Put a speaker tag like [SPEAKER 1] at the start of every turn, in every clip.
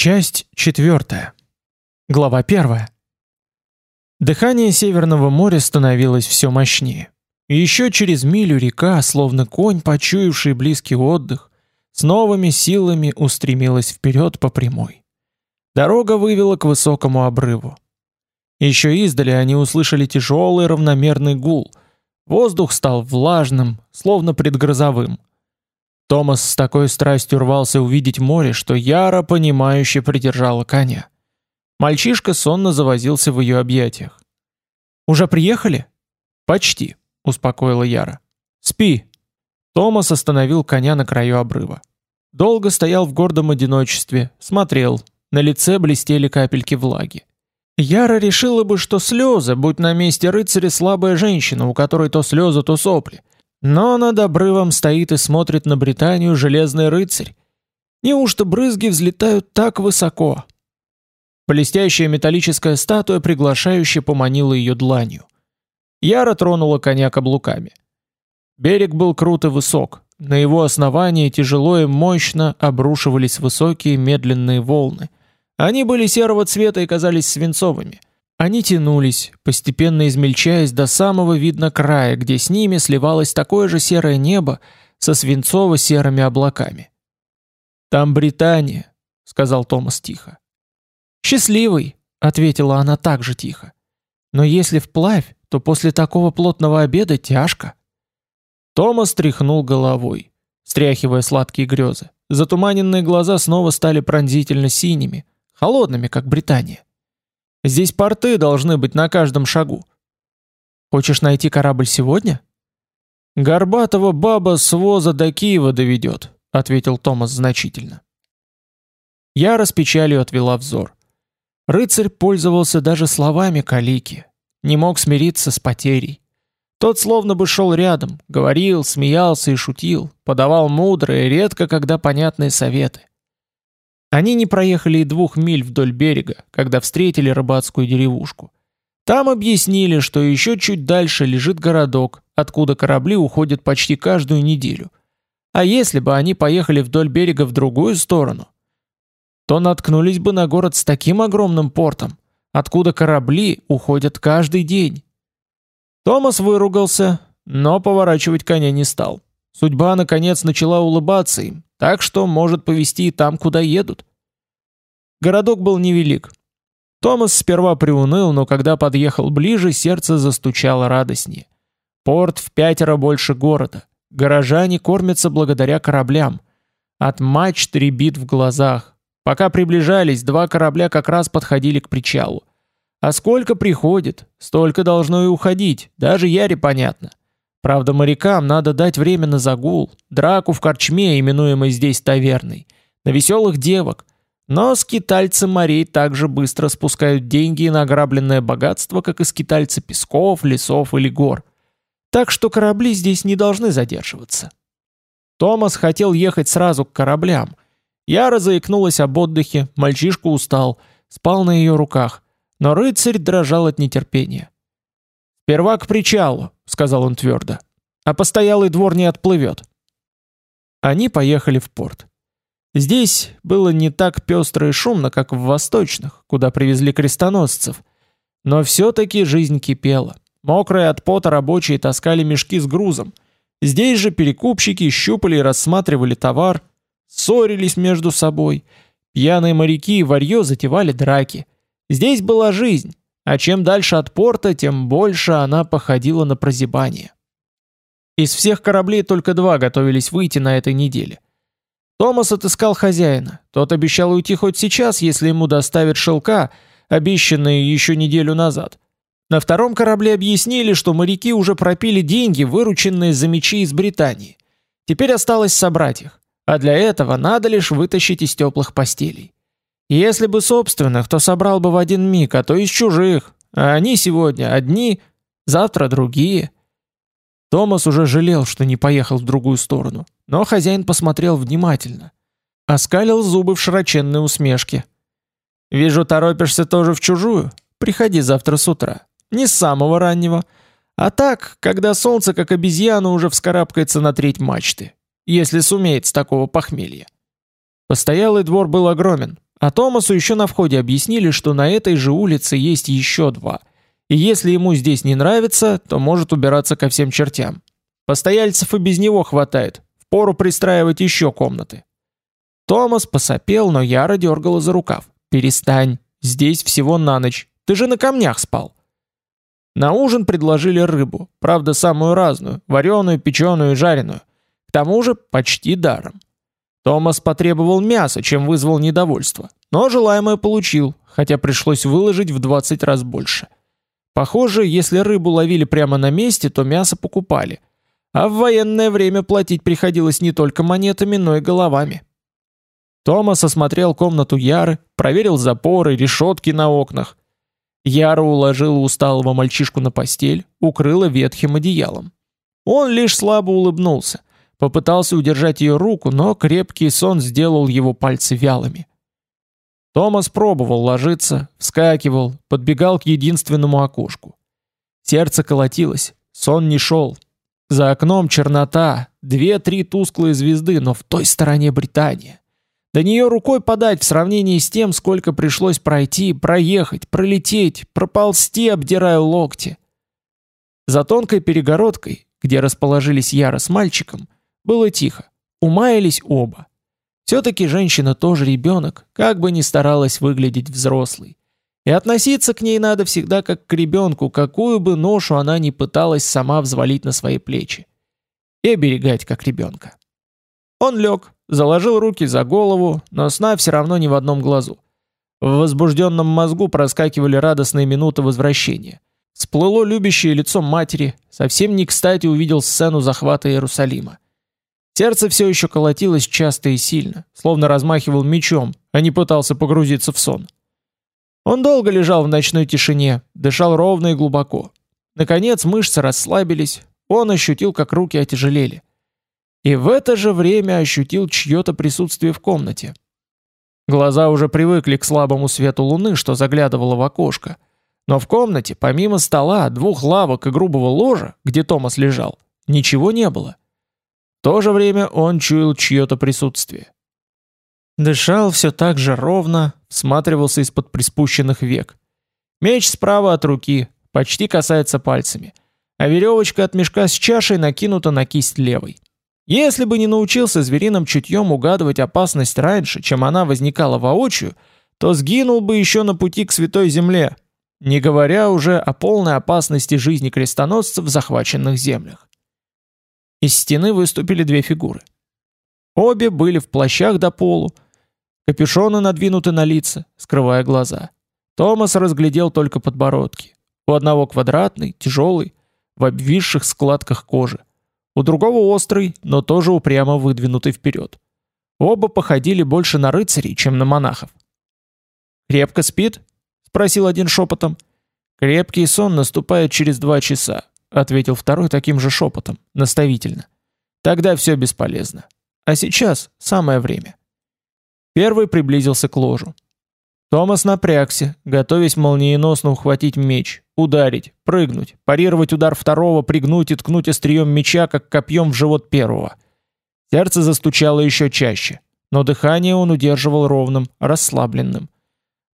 [SPEAKER 1] Часть четвертая. Глава первая. Дыхание Северного моря становилось все мощнее. И еще через милю река, словно конь, почуявший близкий отдых, с новыми силами устремилась вперед по прямой. Дорога вывела к высокому обрыву. Еще издали они услышали тяжелый равномерный гул. Воздух стал влажным, словно предгрозовым. Томас с такой страстью рвался увидеть море, что Яра понимающе придержала коня. Мальчишка сонно завозился в ее объятиях. «Уже приехали?» «Почти», — успокоила Яра. «Спи». Томас остановил коня на краю обрыва. Долго стоял в гордом одиночестве, смотрел. На лице блестели капельки влаги. Яра решила бы, что слезы, будь на месте рыцаря слабая женщина, у которой то слезы, то сопли. Но над обрывом стоит и смотрит на Британию железный рыцарь. Неужто брызги взлетают так высоко? Блестящая металлическая статуя приглашающе поманила ее дланью. Яра тронула коня каблуками. Берег был крут и высок. На его основании тяжело и мощно обрушивались высокие медленные волны. Они были серого цвета и казались свинцовыми. Они тянулись, постепенно измельчаясь до самого видно края, где с ними сливалось такое же серое небо со свинцово-серыми облаками. «Там Британия», — сказал Томас тихо. «Счастливый», — ответила она так же тихо. «Но если вплавь, то после такого плотного обеда тяжко». Томас тряхнул головой, стряхивая сладкие грезы. Затуманенные глаза снова стали пронзительно синими, холодными, как Британия. Здесь порты должны быть на каждом шагу. Хочешь найти корабль сегодня? Горбатого баба с воза до Киева доведет, ответил Томас значительно. Я с печалью отвела взор. Рыцарь пользовался даже словами калики, не мог смириться с потерей. Тот словно бы шел рядом, говорил, смеялся и шутил, подавал мудрые, редко когда понятные советы. Они не проехали и двух миль вдоль берега, когда встретили рыбацкую деревушку. Там объяснили, что еще чуть дальше лежит городок, откуда корабли уходят почти каждую неделю. А если бы они поехали вдоль берега в другую сторону, то наткнулись бы на город с таким огромным портом, откуда корабли уходят каждый день. Томас выругался, но поворачивать коня не стал. Судьба наконец начала улыбаться им, так что может повезти и там, куда едут. Городок был невелик. Томас сперва приуныл, но когда подъехал ближе, сердце застучало радостнее. Порт в пятеро больше города. Горожане кормятся благодаря кораблям. От мачт рябит в глазах. Пока приближались, два корабля как раз подходили к причалу. А сколько приходит, столько должно и уходить, даже Яре понятно. Правда, морякам надо дать время на загул, драку в корчме, именуемой здесь таверной, на веселых девок. Но скитальцы морей также быстро спускают деньги и награбленное богатство, как и скитальцы песков, лесов или гор. Так что корабли здесь не должны задерживаться. Томас хотел ехать сразу к кораблям. Яра заикнулась об отдыхе, мальчишка устал, спал на ее руках, но рыцарь дрожал от нетерпения. «Сперва к причалу», — сказал он твердо, — «а постоялый двор не отплывет». Они поехали в порт. Здесь было не так пестро и шумно, как в восточных, куда привезли крестоносцев, но все-таки жизнь кипела. Мокрые от пота рабочие таскали мешки с грузом. Здесь же перекупщики щупали и рассматривали товар, ссорились между собой. Пьяные моряки и варьё затевали драки. Здесь была жизнь, а чем дальше от порта, тем больше она походила на прозябание. Из всех кораблей только два готовились выйти на этой неделе. Томас отыскал хозяина. Тот обещал уйти хоть сейчас, если ему доставят шелка, обещанные еще неделю назад. На втором корабле объяснили, что моряки уже пропили деньги, вырученные за мечи из Британии. Теперь осталось собрать их, а для этого надо лишь вытащить из теплых постелей. Если бы собственных, то собрал бы в один миг, а то из чужих. А они сегодня одни, завтра другие. Томас уже жалел, что не поехал в другую сторону, но хозяин посмотрел внимательно. Оскалил зубы в широченной усмешке. «Вижу, торопишься тоже в чужую. Приходи завтра с утра. Не с самого раннего. А так, когда солнце, как обезьяна, уже вскарабкается на треть мачты. Если сумеет с такого похмелья». Постоялый двор был огромен, А Томасу еще на входе объяснили, что на этой же улице есть еще два. И если ему здесь не нравится, то может убираться ко всем чертям. Постояльцев и без него хватает. Впору пристраивать еще комнаты. Томас посопел, но Яра дергала за рукав. «Перестань. Здесь всего на ночь. Ты же на камнях спал». На ужин предложили рыбу, правда самую разную, вареную, печеную и жареную. К тому же почти даром. Томас потребовал мяса, чем вызвал недовольство. Но желаемое получил, хотя пришлось выложить в 20 раз больше. Похоже, если рыбу ловили прямо на месте, то мясо покупали. А в военное время платить приходилось не только монетами, но и головами. Томас осмотрел комнату Яры, проверил запоры, решетки на окнах. Яра уложила усталого мальчишку на постель, укрыла ветхим одеялом. Он лишь слабо улыбнулся, попытался удержать ее руку, но крепкий сон сделал его пальцы вялыми. Томас пробовал ложиться, вскакивал, подбегал к единственному окошку. Сердце колотилось, сон не шел. За окном чернота, две-три тусклые звезды, но в той стороне Британия. До нее рукой подать в сравнении с тем, сколько пришлось пройти, проехать, пролететь, проползти, обдирая локти. За тонкой перегородкой, где расположились Яра с мальчиком, было тихо. Умаялись оба. Все-таки женщина тоже ребенок, как бы ни старалась выглядеть взрослой. И относиться к ней надо всегда как к ребенку, какую бы ношу она ни пыталась сама взвалить на свои плечи. И оберегать как ребенка. Он лег, заложил руки за голову, но сна все равно не в одном глазу. В возбужденном мозгу проскакивали радостные минуты возвращения. Сплыло любящее лицо матери, совсем не кстати увидел сцену захвата Иерусалима. Сердце все еще колотилось часто и сильно, словно размахивал мечом, а не пытался погрузиться в сон. Он долго лежал в ночной тишине, дышал ровно и глубоко. Наконец мышцы расслабились, он ощутил, как руки отяжелели. И в это же время ощутил чье-то присутствие в комнате. Глаза уже привыкли к слабому свету луны, что заглядывало в окошко. Но в комнате, помимо стола, двух лавок и грубого ложа, где Томас лежал, ничего не было. То же время он чуял чье-то присутствие. Дышал все так же ровно, всматривался из-под приспущенных век. Меч справа от руки, почти касается пальцами, а веревочка от мешка с чашей накинута на кисть левой. Если бы не научился звериным чутьем угадывать опасность раньше, чем она возникала воочию, то сгинул бы еще на пути к Святой Земле, не говоря уже о полной опасности жизни крестоносцев в захваченных землях. Из стены выступили две фигуры. Обе были в плащах до полу, капюшоны надвинуты на лица, скрывая глаза. Томас разглядел только подбородки. У одного квадратный, тяжелый, в обвисших складках кожи у другого острый, но тоже упрямо выдвинутый вперед. Оба походили больше на рыцарей, чем на монахов. «Крепко спит?» — спросил один шепотом. «Крепкий сон наступает через два часа», — ответил второй таким же шепотом, наставительно. «Тогда все бесполезно. А сейчас самое время». Первый приблизился к ложу. Томас напрягся, готовясь молниеносно ухватить меч, ударить, прыгнуть, парировать удар второго, пригнуть и ткнуть острием меча, как копьем в живот первого. Сердце застучало еще чаще, но дыхание он удерживал ровным, расслабленным.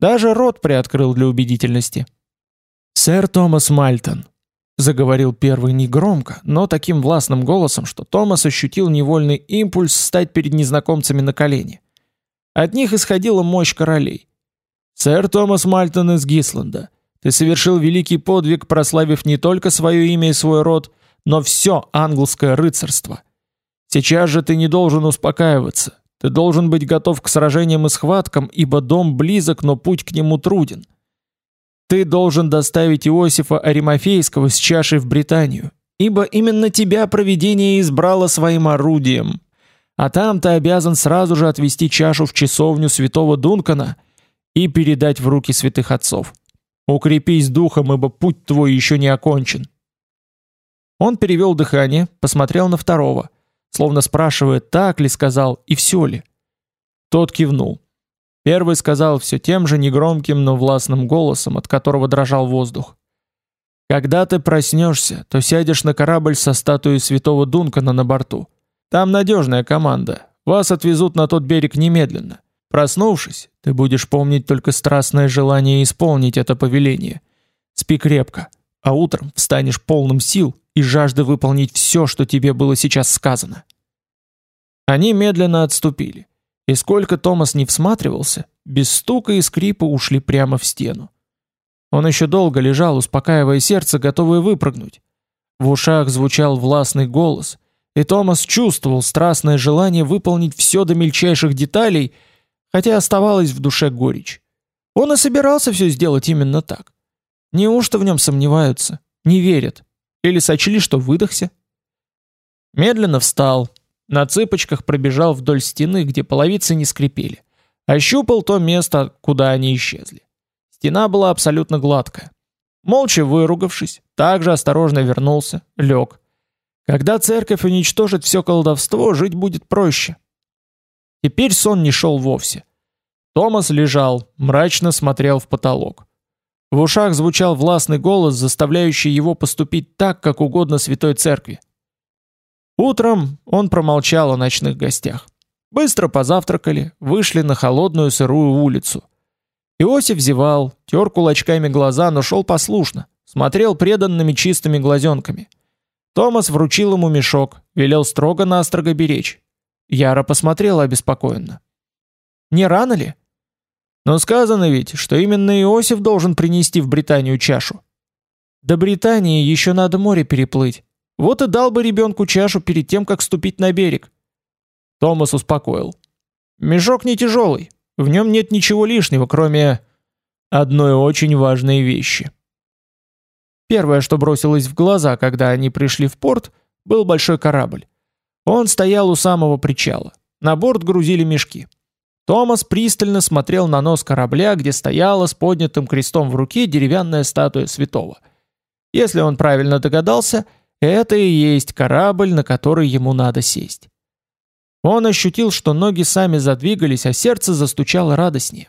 [SPEAKER 1] Даже рот приоткрыл для убедительности. «Сэр Томас Мальтон», — заговорил первый негромко, но таким властным голосом, что Томас ощутил невольный импульс стать перед незнакомцами на колени. От них исходила мощь королей. «Сэр Томас Мальтон из Гисланда, ты совершил великий подвиг, прославив не только свое имя и свой род, но все английское рыцарство. Сейчас же ты не должен успокаиваться. Ты должен быть готов к сражениям и схваткам, ибо дом близок, но путь к нему труден. Ты должен доставить Иосифа Аримафейского с чашей в Британию, ибо именно тебя провидение избрало своим орудием. А там ты обязан сразу же отвести чашу в часовню святого Дункана – и передать в руки святых отцов. Укрепись духом, ибо путь твой еще не окончен. Он перевел дыхание, посмотрел на второго, словно спрашивая, так ли сказал и все ли. Тот кивнул. Первый сказал все тем же негромким, но властным голосом, от которого дрожал воздух. «Когда ты проснешься, то сядешь на корабль со статуей святого Дункана на борту. Там надежная команда. Вас отвезут на тот берег немедленно. Проснувшись, ты будешь помнить только страстное желание исполнить это повеление. Спи крепко, а утром встанешь полным сил и жажды выполнить все, что тебе было сейчас сказано. Они медленно отступили, и сколько Томас не всматривался, без стука и скрипа ушли прямо в стену. Он еще долго лежал, успокаивая сердце, готовое выпрыгнуть. В ушах звучал властный голос, и Томас чувствовал страстное желание выполнить все до мельчайших деталей, хотя оставалась в душе горечь. Он и собирался все сделать именно так. Неужто в нем сомневаются, не верят, или сочли, что выдохся? Медленно встал, на цыпочках пробежал вдоль стены, где половицы не скрипели, ощупал то место, куда они исчезли. Стена была абсолютно гладкая. Молча выругавшись, также осторожно вернулся, лег. Когда церковь уничтожит все колдовство, жить будет проще. Теперь сон не шел вовсе. Томас лежал, мрачно смотрел в потолок. В ушах звучал властный голос, заставляющий его поступить так, как угодно святой церкви. Утром он промолчал о ночных гостях. Быстро позавтракали, вышли на холодную сырую улицу. Иосиф зевал, тер кулачками глаза, но шел послушно, смотрел преданными чистыми глазенками. Томас вручил ему мешок, велел строго-настрого беречь. Яра посмотрела обеспокоенно. «Не рано ли?» «Но сказано ведь, что именно Иосиф должен принести в Британию чашу». «До Британии еще надо море переплыть. Вот и дал бы ребенку чашу перед тем, как ступить на берег». Томас успокоил. «Мешок не тяжелый, в нем нет ничего лишнего, кроме одной очень важной вещи». Первое, что бросилось в глаза, когда они пришли в порт, был большой корабль. Он стоял у самого причала. На борт грузили мешки. Томас пристально смотрел на нос корабля, где стояла с поднятым крестом в руке деревянная статуя святого. Если он правильно догадался, это и есть корабль, на который ему надо сесть. Он ощутил, что ноги сами задвигались, а сердце застучало радостнее.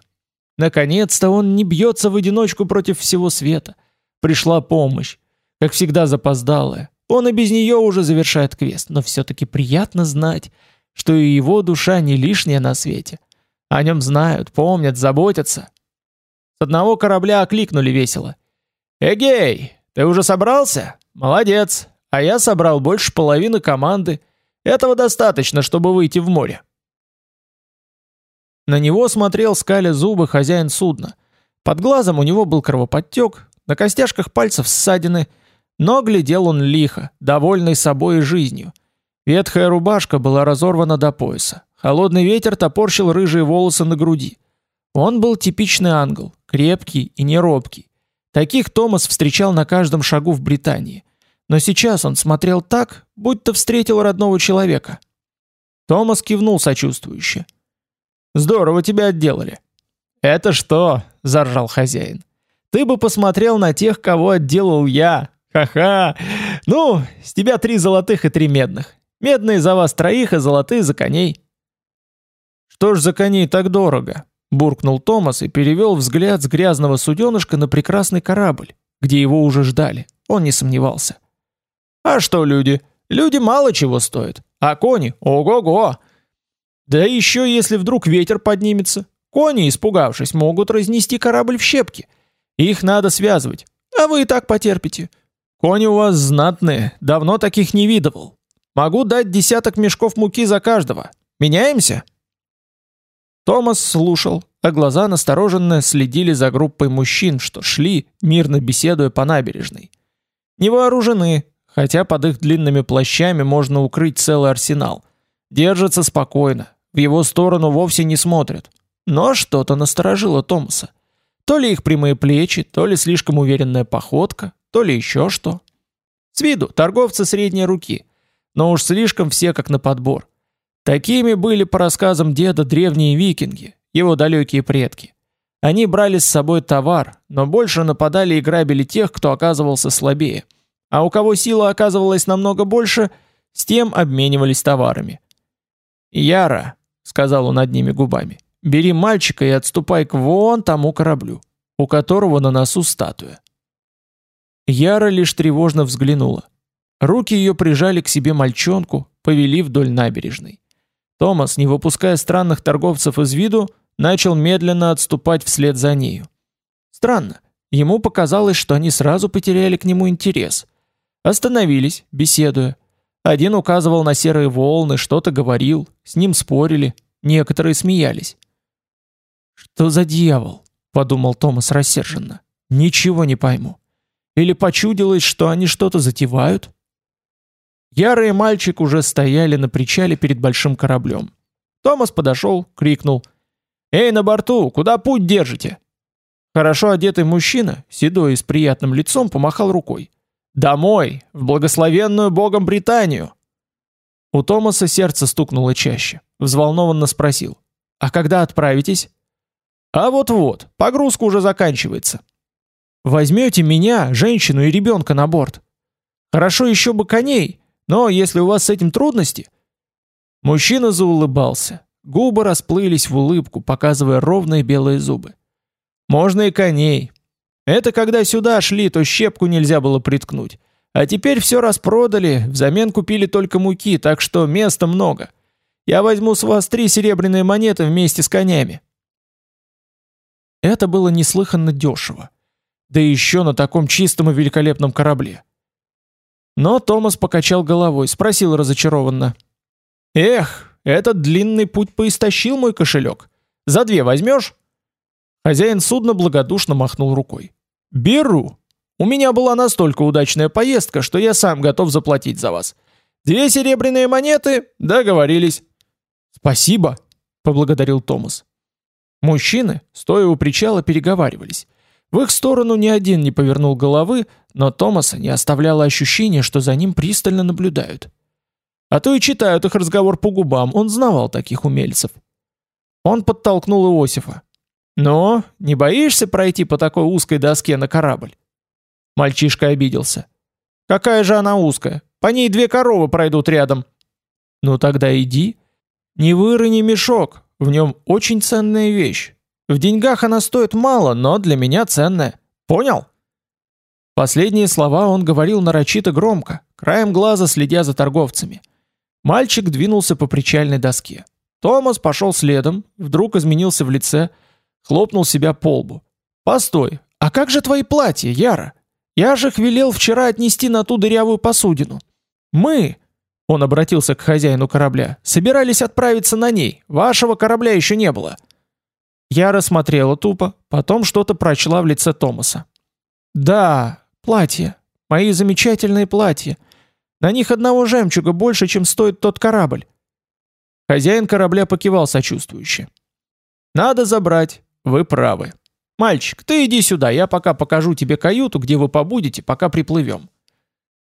[SPEAKER 1] Наконец-то он не бьется в одиночку против всего света. Пришла помощь, как всегда запоздалая. Он и без нее уже завершает квест, но все-таки приятно знать, что и его душа не лишняя на свете. О нем знают, помнят, заботятся. С одного корабля окликнули весело. «Эгей, ты уже собрался? Молодец, а я собрал больше половины команды. Этого достаточно, чтобы выйти в море». На него смотрел скаля зубы хозяин судна. Под глазом у него был кровоподтек, на костяшках пальцев ссадины – но глядел он лихо, довольный собой и жизнью. Ветхая рубашка была разорвана до пояса. Холодный ветер топорщил рыжие волосы на груди. Он был типичный ангел, крепкий и неробкий. Таких Томас встречал на каждом шагу в Британии. Но сейчас он смотрел так, будто встретил родного человека. Томас кивнул сочувствующе. «Здорово тебя отделали». «Это что?» – заржал хозяин. «Ты бы посмотрел на тех, кого отделал я, Ха-ха! Ну, с тебя три золотых и три медных. Медные за вас троих, а золотые за коней. Что ж за коней так дорого? Буркнул Томас и перевел взгляд с грязного суденышка на прекрасный корабль, где его уже ждали. Он не сомневался. А что люди? Люди мало чего стоят. А кони? Ого-го! Да еще если вдруг ветер поднимется. Кони, испугавшись, могут разнести корабль в щепки. Их надо связывать. А вы и так потерпите. Кони у вас знатные, давно таких не видывал. Могу дать десяток мешков муки за каждого. Меняемся?» Томас слушал, а глаза настороженно следили за группой мужчин, что шли, мирно беседуя по набережной. Не вооружены, хотя под их длинными плащами можно укрыть целый арсенал. Держатся спокойно, в его сторону вовсе не смотрят. Но что-то насторожило Томаса. То ли их прямые плечи, то ли слишком уверенная походка, то ли еще что. С виду торговцы средней руки, но уж слишком все как на подбор. Такими были по рассказам деда древние викинги, его далекие предки. Они брали с собой товар, но больше нападали и грабили тех, кто оказывался слабее. А у кого сила оказывалась намного больше, с тем обменивались товарами. «Яра», — сказал он одними губами, — «бери мальчика и отступай к вон тому кораблю, у которого на носу статуя». Яра лишь тревожно взглянула. Руки ее прижали к себе мальчонку, повели вдоль набережной. Томас, не выпуская странных торговцев из виду, начал медленно отступать вслед за нею. Странно, ему показалось, что они сразу потеряли к нему интерес. Остановились, беседуя. Один указывал на серые волны, что-то говорил, с ним спорили, некоторые смеялись. «Что за дьявол?» — подумал Томас рассерженно. «Ничего не пойму. Или почудилось, что они что-то затевают?» Ярый мальчик уже стояли на причале перед большим кораблем. Томас подошел, крикнул. «Эй, на борту, куда путь держите?» Хорошо одетый мужчина, седой и с приятным лицом, помахал рукой. «Домой, в благословенную Богом Британию!» У Томаса сердце стукнуло чаще. Взволнованно спросил. «А когда отправитесь?» «А вот-вот, погрузка уже заканчивается». «Возьмете меня, женщину и ребенка на борт?» «Хорошо еще бы коней, но если у вас с этим трудности...» Мужчина заулыбался. Губы расплылись в улыбку, показывая ровные белые зубы. «Можно и коней. Это когда сюда шли, то щепку нельзя было приткнуть. А теперь все распродали, взамен купили только муки, так что места много. Я возьму с вас три серебряные монеты вместе с конями». Это было неслыханно дешево. Да еще на таком чистом и великолепном корабле. Но Томас покачал головой, спросил разочарованно. «Эх, этот длинный путь поистощил мой кошелек. За две возьмешь?» Хозяин судна благодушно махнул рукой. «Беру. У меня была настолько удачная поездка, что я сам готов заплатить за вас. Две серебряные монеты, договорились». «Спасибо», — поблагодарил Томас. Мужчины, стоя у причала, переговаривались. В их сторону ни один не повернул головы, но Томаса не оставляло ощущение, что за ним пристально наблюдают. А то и читают их разговор по губам, он знавал таких умельцев. Он подтолкнул Иосифа. «Но, не боишься пройти по такой узкой доске на корабль?» Мальчишка обиделся. «Какая же она узкая? По ней две коровы пройдут рядом». «Ну тогда иди. Не вырони мешок, в нем очень ценная вещь. В деньгах она стоит мало, но для меня ценная. Понял? Последние слова он говорил нарочито громко, краем глаза следя за торговцами. Мальчик двинулся по причальной доске. Томас пошел следом, вдруг изменился в лице, хлопнул себя по лбу. «Постой, а как же твои платья, Яра? Я же их велел вчера отнести на ту дырявую посудину. Мы, он обратился к хозяину корабля, собирались отправиться на ней, вашего корабля еще не было». Я рассмотрела тупо, потом что-то прочла в лице Томаса. «Да, платья. Мои замечательные платья. На них одного жемчуга больше, чем стоит тот корабль». Хозяин корабля покивал сочувствующе. «Надо забрать. Вы правы. Мальчик, ты иди сюда, я пока покажу тебе каюту, где вы побудете, пока приплывем».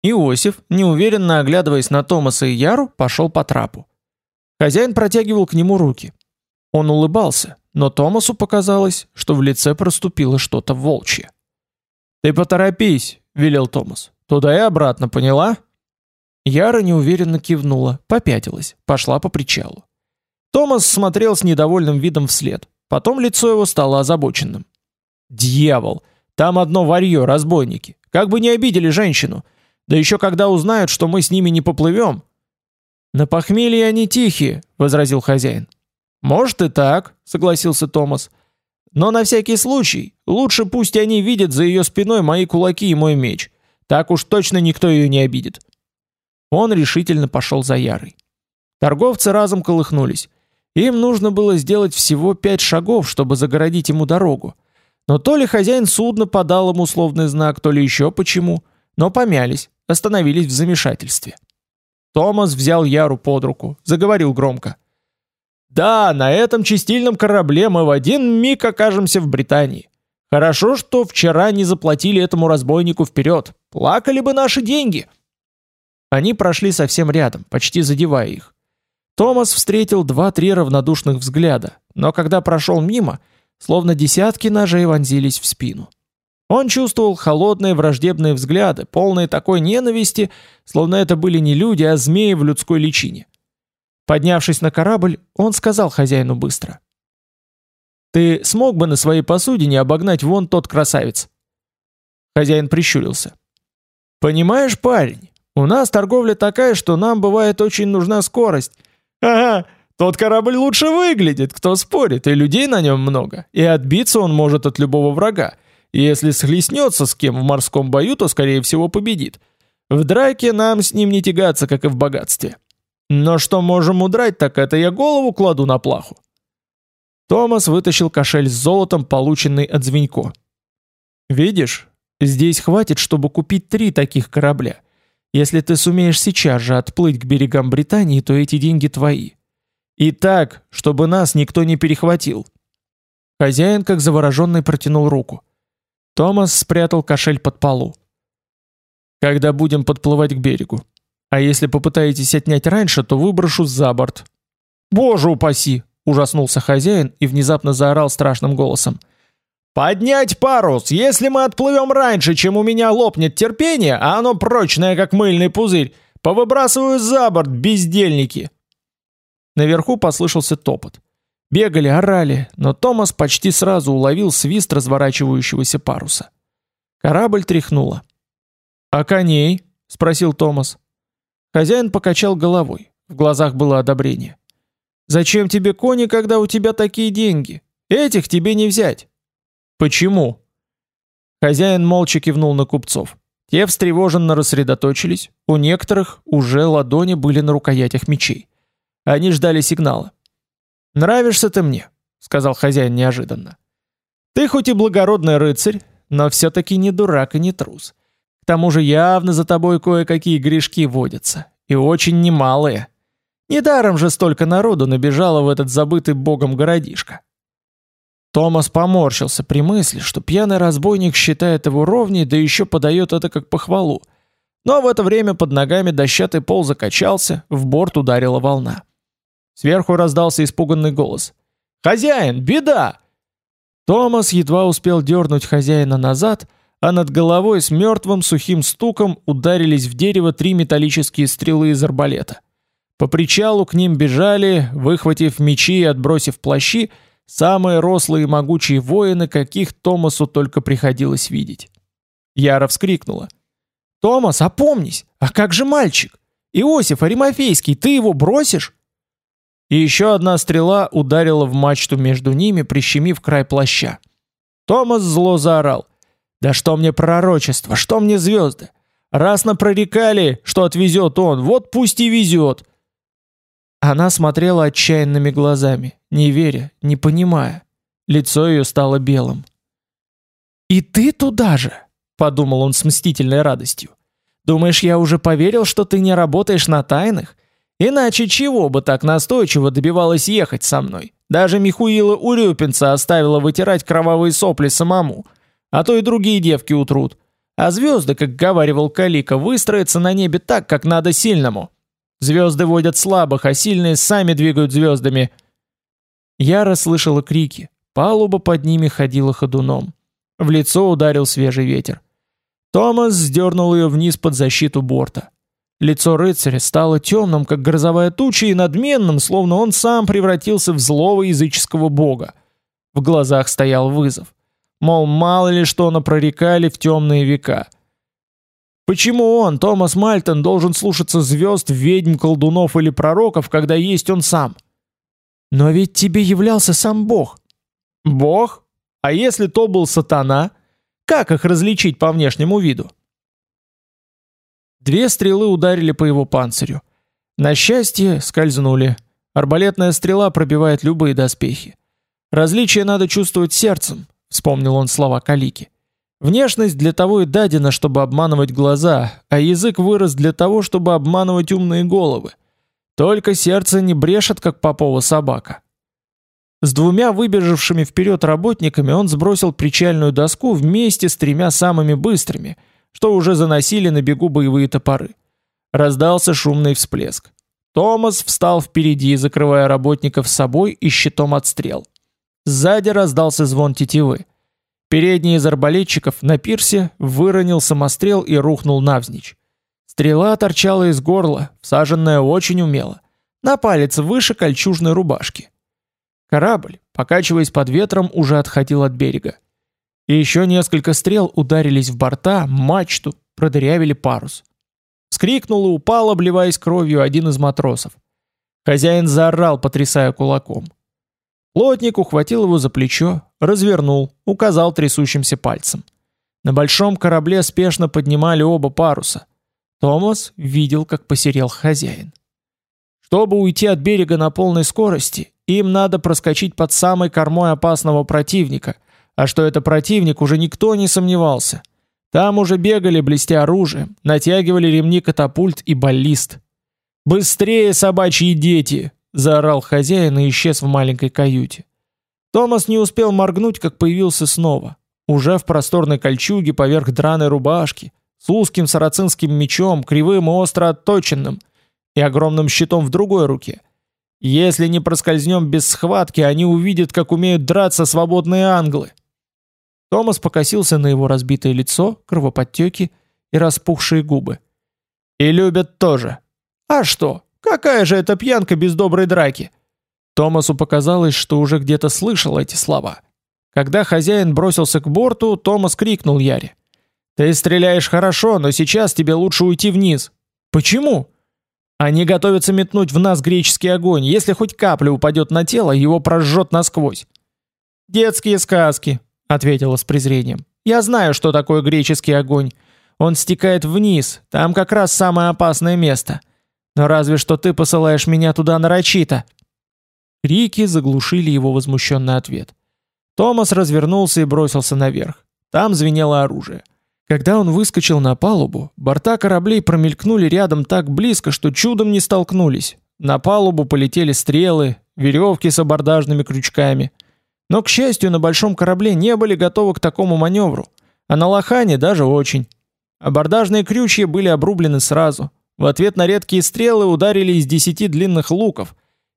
[SPEAKER 1] Иосиф, неуверенно оглядываясь на Томаса и Яру, пошел по трапу. Хозяин протягивал к нему руки. Он улыбался, но Томасу показалось, что в лице проступило что-то волчье. «Ты поторопись», — велел Томас. «Туда и обратно, поняла?» Яра неуверенно кивнула, попятилась, пошла по причалу. Томас смотрел с недовольным видом вслед, потом лицо его стало озабоченным. «Дьявол! Там одно варье, разбойники! Как бы не обидели женщину! Да еще когда узнают, что мы с ними не поплывем!» «На похмелье они тихие», — возразил хозяин. «Может и так», — согласился Томас. «Но на всякий случай, лучше пусть они видят за ее спиной мои кулаки и мой меч. Так уж точно никто ее не обидит». Он решительно пошел за Ярой. Торговцы разом колыхнулись. Им нужно было сделать всего пять шагов, чтобы загородить ему дорогу. Но то ли хозяин судна подал ему условный знак, то ли еще почему, но помялись, остановились в замешательстве. Томас взял Яру под руку, заговорил громко. Да, на этом чистильном корабле мы в один миг окажемся в Британии. Хорошо, что вчера не заплатили этому разбойнику вперед. Плакали бы наши деньги. Они прошли совсем рядом, почти задевая их. Томас встретил два-три равнодушных взгляда, но когда прошел мимо, словно десятки ножей вонзились в спину. Он чувствовал холодные враждебные взгляды, полные такой ненависти, словно это были не люди, а змеи в людской личине. Поднявшись на корабль, он сказал хозяину быстро. «Ты смог бы на своей посудине обогнать вон тот красавец?» Хозяин прищурился. «Понимаешь, парень, у нас торговля такая, что нам бывает очень нужна скорость. Ага, Тот корабль лучше выглядит, кто спорит, и людей на нем много, и отбиться он может от любого врага. И если схлестнется с кем в морском бою, то, скорее всего, победит. В драке нам с ним не тягаться, как и в богатстве. Но что можем удрать, так это я голову кладу на плаху. Томас вытащил кошель с золотом, полученный от Звенько. «Видишь, здесь хватит, чтобы купить три таких корабля. Если ты сумеешь сейчас же отплыть к берегам Британии, то эти деньги твои. И так, чтобы нас никто не перехватил». Хозяин, как завороженный, протянул руку. Томас спрятал кошель под полу. «Когда будем подплывать к берегу? А если попытаетесь отнять раньше, то выброшу за борт». «Боже упаси!» Ужаснулся хозяин и внезапно заорал страшным голосом. «Поднять парус! Если мы отплывем раньше, чем у меня лопнет терпение, а оно прочное, как мыльный пузырь, повыбрасываю за борт, бездельники!» Наверху послышался топот. Бегали, орали, но Томас почти сразу уловил свист разворачивающегося паруса. Корабль тряхнуло. «А коней?» — спросил Томас. Хозяин покачал головой. В глазах было одобрение. Зачем тебе кони, когда у тебя такие деньги? Этих тебе не взять. Почему? Хозяин молча кивнул на купцов. Те встревоженно рассредоточились, у некоторых уже ладони были на рукоятях мечей. Они ждали сигнала. «Нравишься ты мне», — сказал хозяин неожиданно. «Ты хоть и благородный рыцарь, но все-таки не дурак и не трус. К тому же явно за тобой кое-какие грешки водятся, и очень немалые. Недаром же столько народу набежало в этот забытый богом городишко. Томас поморщился при мысли, что пьяный разбойник считает его ровней, да еще подает это как похвалу. Но в это время под ногами дощатый пол закачался, в борт ударила волна. Сверху раздался испуганный голос. «Хозяин, беда!» Томас едва успел дернуть хозяина назад, а над головой с мертвым сухим стуком ударились в дерево три металлические стрелы из арбалета. По причалу к ним бежали, выхватив мечи и отбросив плащи, самые рослые и могучие воины, каких Томасу только приходилось видеть. Яра вскрикнула. «Томас, опомнись! А как же мальчик? Иосиф Аримофейский, ты его бросишь?» И еще одна стрела ударила в мачту между ними, прищемив край плаща. Томас зло заорал. «Да что мне пророчество, что мне звезды? Раз напрорекали, что отвезет он, вот пусть и везет!» Она смотрела отчаянными глазами, не веря, не понимая. Лицо ее стало белым. «И ты туда же?» — подумал он с мстительной радостью. «Думаешь, я уже поверил, что ты не работаешь на тайных? Иначе чего бы так настойчиво добивалась ехать со мной? Даже Михуила Урюпинца оставила вытирать кровавые сопли самому, а то и другие девки утрут. А звезды, как говаривал Калика, выстроятся на небе так, как надо сильному». Звезды водят слабых, а сильные сами двигают звездами. Я расслышала крики. Палуба под ними ходила ходуном. В лицо ударил свежий ветер. Томас сдернул ее вниз под защиту борта. Лицо рыцаря стало темным, как грозовая туча, и надменным, словно он сам превратился в злого языческого бога. В глазах стоял вызов. Мол, мало ли что напрорекали в темные века. Почему он, Томас Мальтон, должен слушаться звезд, ведьм, колдунов или пророков, когда есть он сам? Но ведь тебе являлся сам Бог. Бог? А если то был сатана? Как их различить по внешнему виду? Две стрелы ударили по его панцирю. На счастье, скользнули. Арбалетная стрела пробивает любые доспехи. Различие надо чувствовать сердцем, вспомнил он слова Калики. Внешность для того и дадена, чтобы обманывать глаза, а язык вырос для того, чтобы обманывать умные головы. Только сердце не брешет, как попова собака. С двумя выбежавшими вперед работниками он сбросил причальную доску вместе с тремя самыми быстрыми, что уже заносили на бегу боевые топоры. Раздался шумный всплеск. Томас встал впереди, закрывая работников собой и щитом от стрел. Сзади раздался звон тетивы. Передний из арбалетчиков на пирсе выронил самострел и рухнул навзничь. Стрела торчала из горла, всаженная очень умело, на палец выше кольчужной рубашки. Корабль, покачиваясь под ветром, уже отходил от берега. И еще несколько стрел ударились в борта, мачту, продырявили парус. Скрикнул и упал, обливаясь кровью, один из матросов. Хозяин заорал, потрясая кулаком. Плотник ухватил его за плечо, развернул, указал трясущимся пальцем. На большом корабле спешно поднимали оба паруса. Томас видел, как посерел хозяин. Чтобы уйти от берега на полной скорости, им надо проскочить под самой кормой опасного противника, а что это противник, уже никто не сомневался. Там уже бегали, блестя оружием, натягивали ремни катапульт и баллист. «Быстрее, собачьи дети!» — заорал хозяин и исчез в маленькой каюте. Томас не успел моргнуть, как появился снова. Уже в просторной кольчуге поверх драной рубашки, с узким сарацинским мечом, кривым и остро отточенным, и огромным щитом в другой руке. Если не проскользнем без схватки, они увидят, как умеют драться свободные англы. Томас покосился на его разбитое лицо, кровоподтеки и распухшие губы. И любят тоже. А что? Какая же это пьянка без доброй драки? Томасу показалось, что уже где-то слышал эти слова. Когда хозяин бросился к борту, Томас крикнул Яре: "Ты стреляешь хорошо, но сейчас тебе лучше уйти вниз". "Почему?" "Они готовятся метнуть в нас греческий огонь. Если хоть капля упадет на тело, его прожжет насквозь". "Детские сказки", ответила с презрением. "Я знаю, что такое греческий огонь. Он стекает вниз, там как раз самое опасное место. Но разве что ты посылаешь меня туда нарочито. Крики заглушили его возмущенный ответ. Томас развернулся и бросился наверх. Там звенело оружие. Когда он выскочил на палубу, борта кораблей промелькнули рядом так близко, что чудом не столкнулись. На палубу полетели стрелы, веревки с абордажными крючками. Но, к счастью, на большом корабле не были готовы к такому маневру, а на лохане даже очень. Абордажные крючья были обрублены сразу. В ответ на редкие стрелы ударили из десяти длинных луков,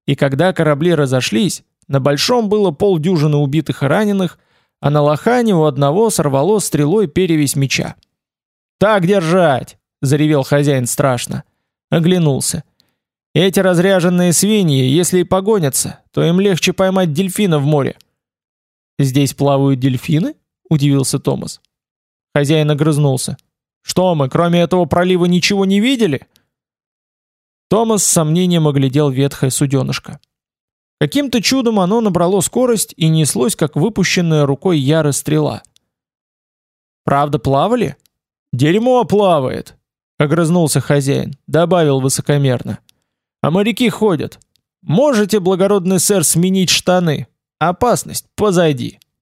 [SPEAKER 1] и когда корабли разошлись, на большом было полдюжины убитых и раненых, а на лохане у одного сорвало стрелой перевязь меча. «Так держать!» — заревел хозяин страшно. Оглянулся. «Эти разряженные свиньи, если и погонятся, то им легче поймать дельфина в море». «Здесь плавают дельфины?» — удивился Томас. Хозяин огрызнулся. Что мы, кроме этого пролива, ничего не видели? Томас с сомнением оглядел ветхое суденышко. Каким-то чудом оно набрало скорость и неслось, как выпущенная рукой Яры стрела. Правда, плавали? Дерьмо плавает, огрызнулся хозяин, добавил высокомерно. А моряки ходят. Можете, благородный сэр, сменить штаны? Опасность позади.